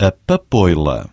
a papoila.